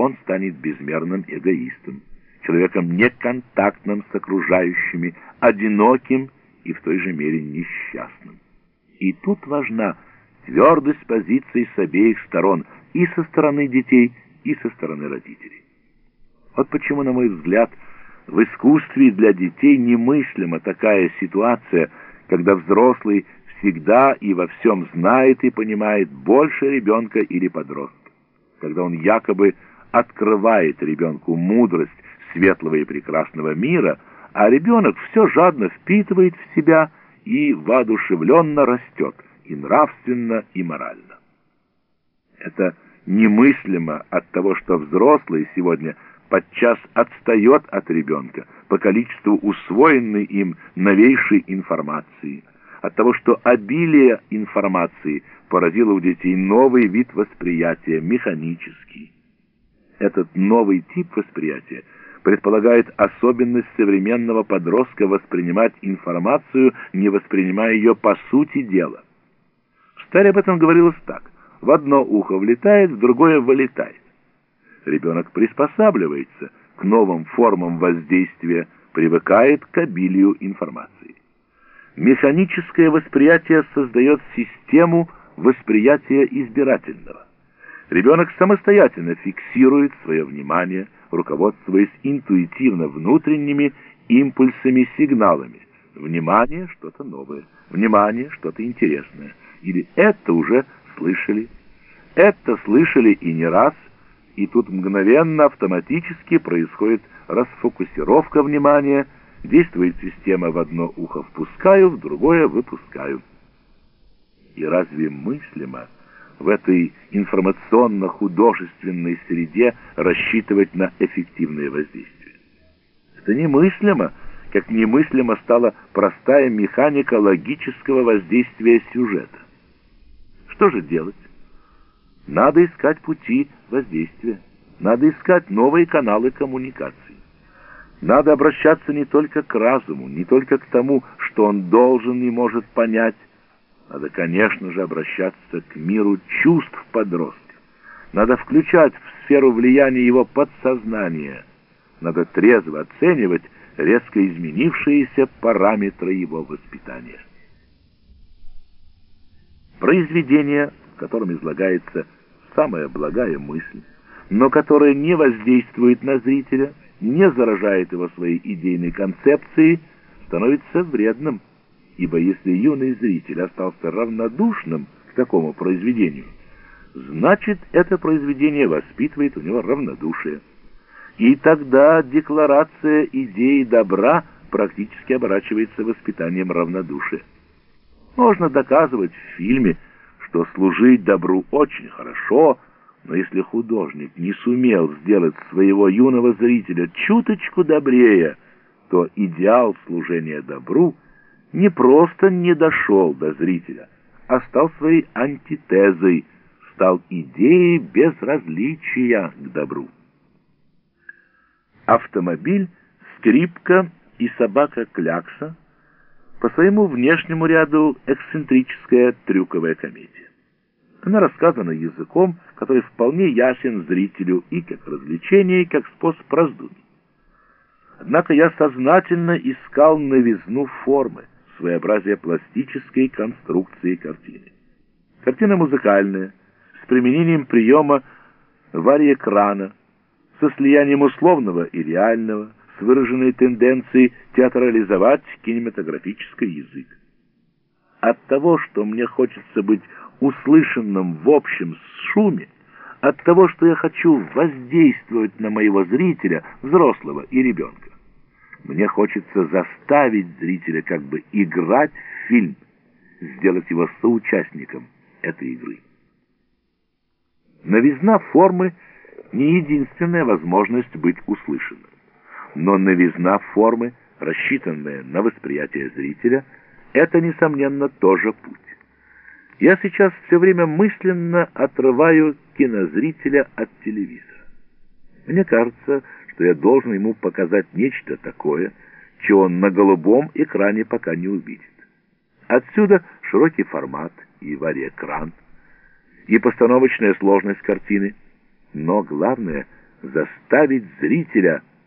он станет безмерным эгоистом, человеком неконтактным с окружающими, одиноким и в той же мере несчастным. И тут важна твердость позиций с обеих сторон, и со стороны детей, и со стороны родителей. Вот почему, на мой взгляд, в искусстве для детей немыслима такая ситуация, когда взрослый всегда и во всем знает и понимает больше ребенка или подростка, когда он якобы открывает ребенку мудрость светлого и прекрасного мира, а ребенок все жадно впитывает в себя и воодушевленно растет и нравственно, и морально. Это немыслимо от того, что взрослый сегодня подчас отстает от ребенка по количеству усвоенной им новейшей информации, от того, что обилие информации породило у детей новый вид восприятия, механический. Этот новый тип восприятия предполагает особенность современного подростка воспринимать информацию, не воспринимая ее по сути дела. В об этом говорилось так. В одно ухо влетает, в другое вылетает. Ребенок приспосабливается к новым формам воздействия, привыкает к обилию информации. Механическое восприятие создает систему восприятия избирательного. Ребенок самостоятельно фиксирует свое внимание, руководствуясь интуитивно внутренними импульсами, сигналами. Внимание – что-то новое, внимание – что-то интересное. Или это уже слышали. Это слышали и не раз, и тут мгновенно автоматически происходит расфокусировка внимания, действует система в одно ухо впускаю, в другое выпускаю. И разве мыслимо в этой информационно-художественной среде рассчитывать на эффективное воздействие? Это немыслимо, как немыслимо стала простая механика логического воздействия сюжета. Что же делать? Надо искать пути воздействия. Надо искать новые каналы коммуникации. Надо обращаться не только к разуму, не только к тому, что он должен и может понять. Надо, конечно же, обращаться к миру чувств подростка. Надо включать в сферу влияния его подсознания. Надо трезво оценивать резко изменившиеся параметры его воспитания. Произведение, в котором излагается самая благая мысль, но которая не воздействует на зрителя, не заражает его своей идейной концепцией, становится вредным, ибо если юный зритель остался равнодушным к такому произведению, значит это произведение воспитывает у него равнодушие. И тогда декларация идеи добра практически оборачивается воспитанием равнодушия. Можно доказывать в фильме, что служить добру очень хорошо, но если художник не сумел сделать своего юного зрителя чуточку добрее, то идеал служения добру не просто не дошел до зрителя, а стал своей антитезой, стал идеей безразличия к добру. Автомобиль, скрипка и собака-клякса по своему внешнему ряду эксцентрическая трюковая комедия. Она рассказана языком, который вполне ясен зрителю и как развлечение, и как способ раздумий. Однако я сознательно искал новизну формы, своеобразие пластической конструкции картины. Картина музыкальная, с применением приема варьекрана, со слиянием условного и реального, с выраженной тенденцией театрализовать кинематографический язык. От того, что мне хочется быть услышанным в общем шуме, от того, что я хочу воздействовать на моего зрителя, взрослого и ребенка. Мне хочется заставить зрителя как бы играть в фильм, сделать его соучастником этой игры. Новизна формы не единственная возможность быть услышанным но новизна формы, рассчитанная на восприятие зрителя, это, несомненно, тоже путь. Я сейчас все время мысленно отрываю кинозрителя от телевизора. Мне кажется, что я должен ему показать нечто такое, чего он на голубом экране пока не увидит. Отсюда широкий формат и варьекран, и постановочная сложность картины, но главное — заставить зрителя